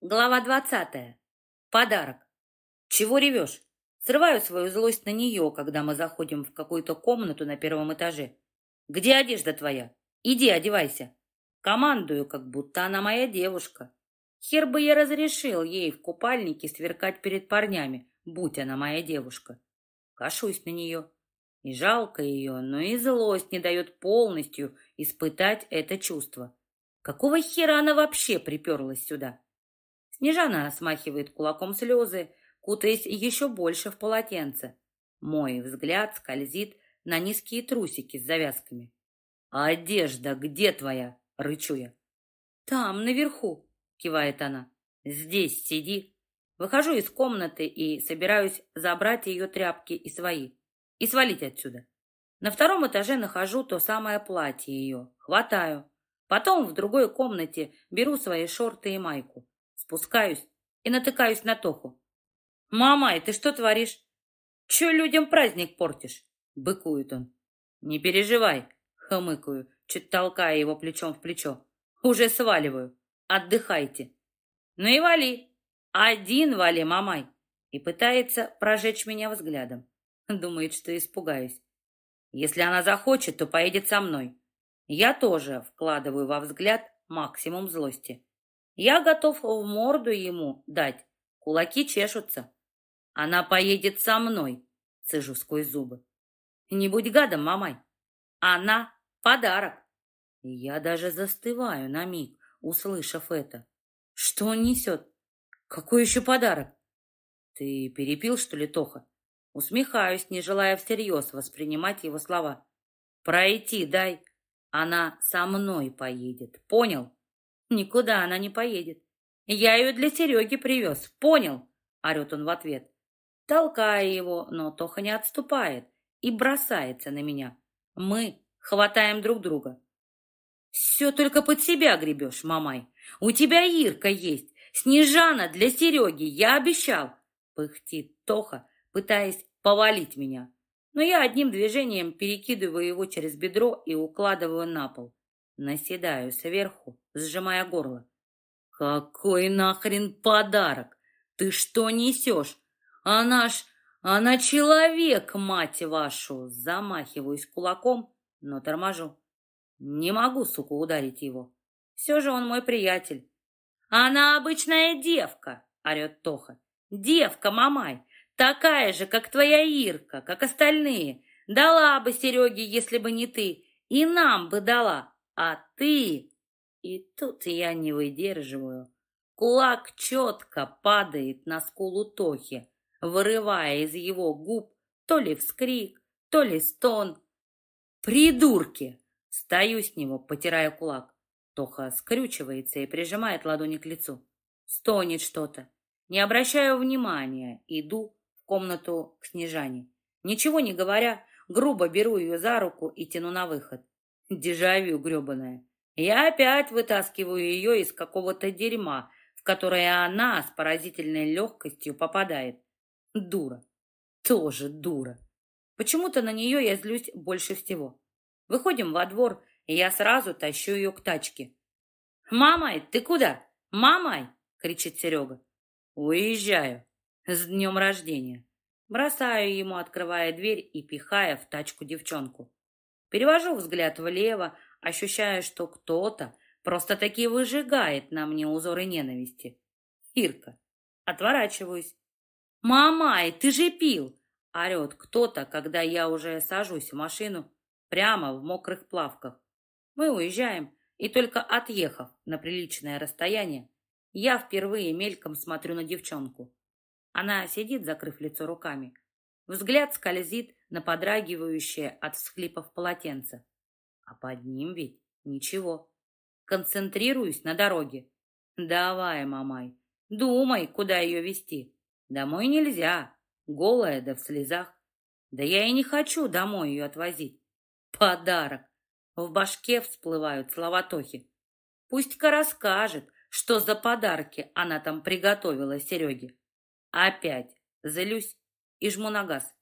Глава двадцатая. Подарок. Чего ревешь? Срываю свою злость на нее, когда мы заходим в какую-то комнату на первом этаже. Где одежда твоя? Иди одевайся. Командую, как будто она моя девушка. Хер бы я разрешил ей в купальнике сверкать перед парнями, будь она моя девушка. Кашусь на нее. И жалко ее, но и злость не дает полностью испытать это чувство. Какого хера она вообще приперлась сюда? Снежана смахивает кулаком слезы, кутаясь еще больше в полотенце. Мой взгляд скользит на низкие трусики с завязками. «Одежда где твоя?» — рычу я. «Там, наверху», — кивает она. «Здесь сиди». Выхожу из комнаты и собираюсь забрать ее тряпки и свои. И свалить отсюда. На втором этаже нахожу то самое платье ее. Хватаю. Потом в другой комнате беру свои шорты и майку. Спускаюсь и натыкаюсь на Тоху. «Мамай, ты что творишь? Че людям праздник портишь?» Быкует он. «Не переживай», — хмыкаю, чуть толкая его плечом в плечо. «Уже сваливаю. Отдыхайте». «Ну и вали. Один вали, мамай». И пытается прожечь меня взглядом. Думает, что испугаюсь. Если она захочет, то поедет со мной. Я тоже вкладываю во взгляд максимум злости. Я готов в морду ему дать. Кулаки чешутся. Она поедет со мной, цежу сквозь зубы. Не будь гадом, мамай. Она — подарок. Я даже застываю на миг, услышав это. Что он несет? Какой еще подарок? Ты перепил, что ли, Тоха? Усмехаюсь, не желая всерьез воспринимать его слова. Пройти дай. Она со мной поедет. Понял? Никуда она не поедет. Я ее для Сереги привез. Понял? Орет он в ответ. Толкая его, но Тоха не отступает и бросается на меня. Мы хватаем друг друга. Все только под себя гребешь, мамай. У тебя Ирка есть. Снежана для Сереги, я обещал. Пыхтит Тоха, пытаясь повалить меня. Но я одним движением перекидываю его через бедро и укладываю на пол. Наседаю сверху, сжимая горло. «Какой нахрен подарок? Ты что несешь? Она ж... Она человек, мать вашу!» Замахиваюсь кулаком, но торможу. Не могу, сука, ударить его. Все же он мой приятель. «Она обычная девка!» — орет Тоха. «Девка, мамай! Такая же, как твоя Ирка, как остальные. Дала бы Сереге, если бы не ты, и нам бы дала. А ты... И тут я не выдерживаю. Кулак четко падает на скулу Тохи, вырывая из его губ то ли вскрик, то ли стон. «Придурки!» Стою с него, потирая кулак. Тоха скрючивается и прижимает ладони к лицу. Стонет что-то. Не обращаю внимания, иду в комнату к Снежане. Ничего не говоря, грубо беру ее за руку и тяну на выход. Дежавю гребаная. Я опять вытаскиваю ее из какого-то дерьма, в которое она с поразительной легкостью попадает. Дура. Тоже дура. Почему-то на нее я злюсь больше всего. Выходим во двор, и я сразу тащу ее к тачке. «Мамай, ты куда? Мамай!» — кричит Серега. «Уезжаю. С днем рождения!» Бросаю ему, открывая дверь и пихая в тачку девчонку. Перевожу взгляд влево, ощущая, что кто-то просто-таки выжигает на мне узоры ненависти. Ирка. Отворачиваюсь. «Мамай, ты же пил!» Орет кто-то, когда я уже сажусь в машину прямо в мокрых плавках. Мы уезжаем, и только отъехав на приличное расстояние, я впервые мельком смотрю на девчонку. Она сидит, закрыв лицо руками. Взгляд скользит на подрагивающее от всхлипов полотенце. А под ним ведь ничего. Концентрируюсь на дороге. Давай, мамай, думай, куда ее вести. Домой нельзя, голая да в слезах. Да я и не хочу домой ее отвозить. Подарок. В башке всплывают слова Тохи. Пусть-ка расскажет, что за подарки она там приготовила Сереге. Опять злюсь и жму на газ.